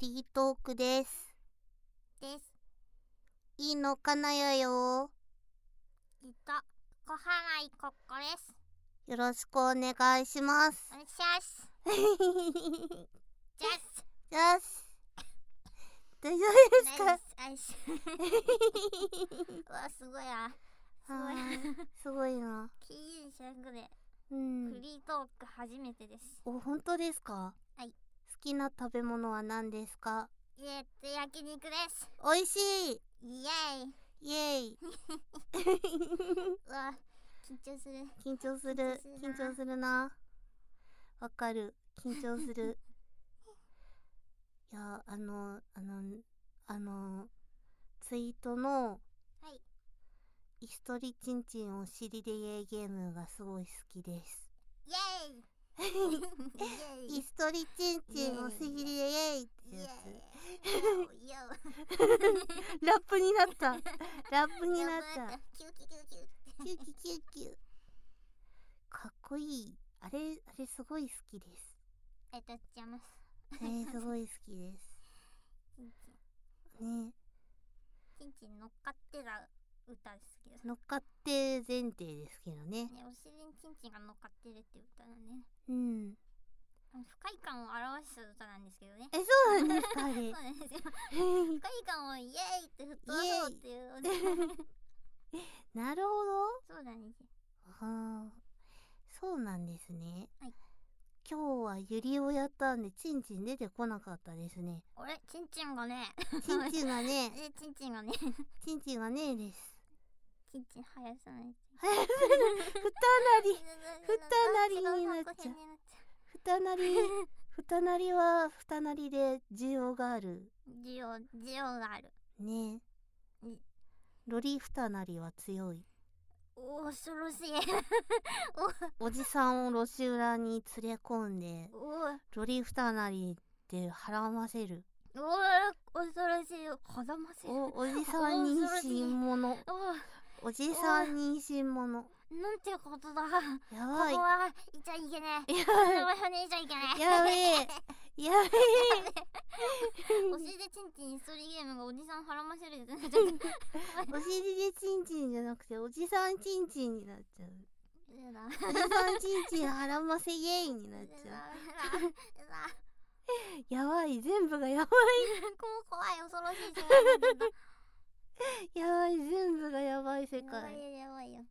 リートークです。です。いいのかなやよ。えっと、小原いこっこです。よろしくお願いしますお。願いします。ジャス。よし。大丈夫ですか？うわ、すごいな。すごい。あーすごいな。キー100でフうん。リートーク初めてです。お、本当ですか？きな食べ物は何ですか？えっと、焼肉です。美味しいイエーイ。イエイ うわ、緊張する。緊張する緊緊張するなわかる緊張する いやあのあのあのツイートのはい。イストリチンチンお尻でイエイゲームがすごい好きですイエーイ。イストリチンチンお尻でイエイってや。つ。ラップになった。ラップになった。キューキューキューキュー。キュキュかっこいい。あれあれすごい好きです。えっと、ちゃいます。えー、すごい好きです。ねん。ちんちん乗っかってた歌ですけど。乗っかって前提ですけどねね、お尻にちんちんが乗っかってるって歌だね。うん不快感を表した歌なんですけどね。えそうなんですかあれ？そうなんですよ。不快感をイエーイって吹っ飛ばそうっていう歌。なるほどそうなんですよ。あーそうなんですね、はい今日はユリをやったんでチンチン出てこなかったですねあれ？ちんちんがね。チンチンがね え、ちんちんがね。チンチンがねえですちんちん生やさないと。ふたなり。ふたなりになっちゃう。ふたなりふたなりはふたなりで需要がある。う需要、需要がある。ね。うんロリふたなりは強い。お恐ろしい。おじさんを路地裏に連れ込んでおおロリふたなりで払わせる。おお恐ろしい。かだませる。おおじさん妊娠者おおじさん妊娠者なんてことだ。こやばいこはいちゃいけねえ。やこの場所にいちゃいけねえ。やべえやべお尻でチンチンストーリーゲームがおじさん腹ませるってなっちゃった。えお尻でチンチンじゃなくておじさんチンチンになっちゃううだ。おじさんチンチン払ませイエイになっちゃう。やばい全部がやばこう 怖い恐ろし。い やばい全部がやばい世やばい界よやばいよ。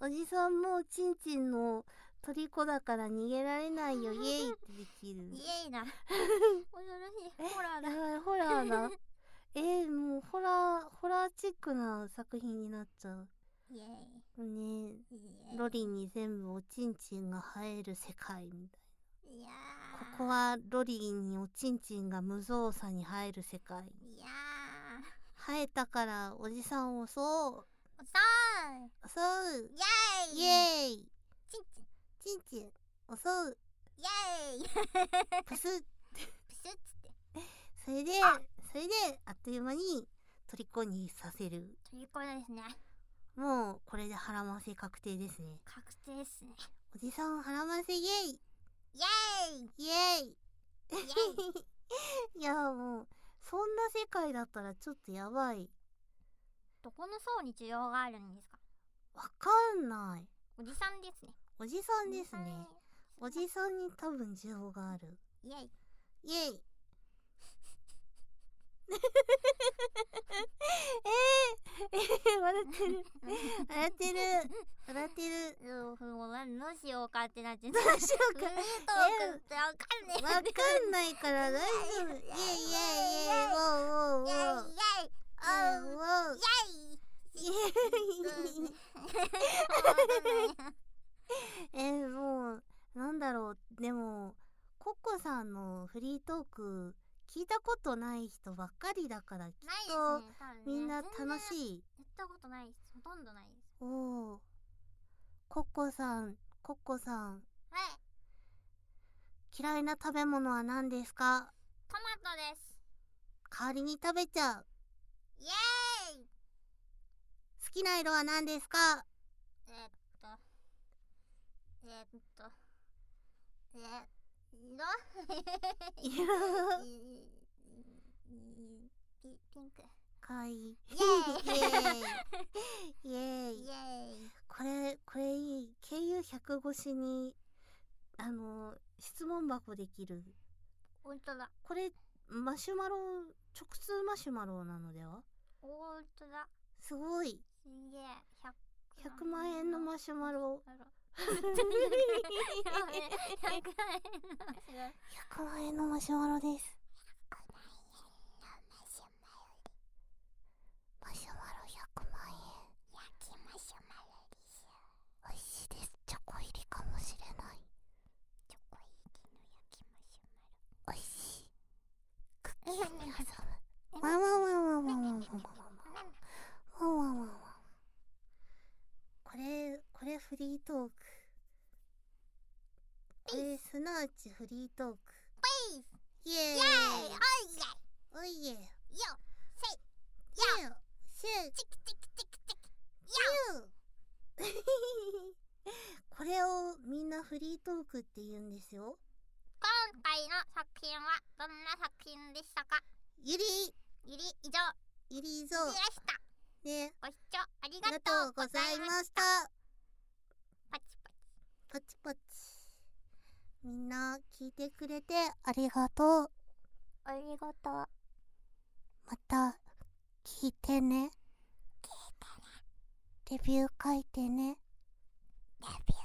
おじさんもチンチンの虜だから逃げられないよ イエイってできるイエイだ。恐ろしい。ホラーだ。やばいホラーだえー、もうホラーホラーチックな作品になっちゃうイエねイ。イエイロリに全部おちんちんが生える世界みたいいや。ここはロリにおちんちんが無造作に生える世界生えたからおじさんを襲うー。さあ。襲うイエイ。イエーイチンチン。ちんちん襲うイエイ。ププスッシュッつって。それでそれであっという間に虜にさせるということですね。もうこれで腹ませ確定ですね確定ですね。おじさん腹ませイエイイエイ。イエイイエイ。いやもうそんな世界だったらちょっとやばい。どこの層に需要があるんですか？わかんない。おじさんですね。おじさんですね。おじさんに多分需要がある。イエイ。イエイ。えー、えー、笑ってる。笑ってる。笑ってる。うん、もうしようかってなっちゃっどた。うしようか。フリートークってわかんねえ。わかんないから大丈夫。イエイイエイイエイウォーウォーウォーイエイイエイ。ウォーウォーイエイ。イエイ えー、もうなんだろうでもコッコさんのフリートーク聞いたことない人ばっかりだからきっとね。ねみんな楽しいやったことないです。ほとんどないです。おおコッコさんコッコさんはい。嫌いな食べ物は何ですか？トマトです。代わりに食べちゃうイエーイ。好きな色は何ですか？えーっと。えーっと。え ー、色色？いはい。イエイエーイ。イエーイ。イイエーイこれ、これいい。KU100 越しに、あの、質問箱できる。ほんとだこれ、マシュマロ、直通マシュマロなのでは？ほんとだすごい。すげえ100 100万円のマシュマロ。あら100万円の100万円のマシュマロです。フリートーク。これすなわちフリートーク。イエーイ。イエーイ。おいえよせイエーシェチキチキチキチキ。よこれをみんなフリートークって言うんですよ。今回の作品はどんな作品でしたか？ゆり、ゆり以上。ゆりぞゆりでした。ね、ご視聴ありががとうございまし。したパチパチ。みんな聞いてくれてありがとう。ありがとうまた聞いてね。レビュー書いてね。レビュー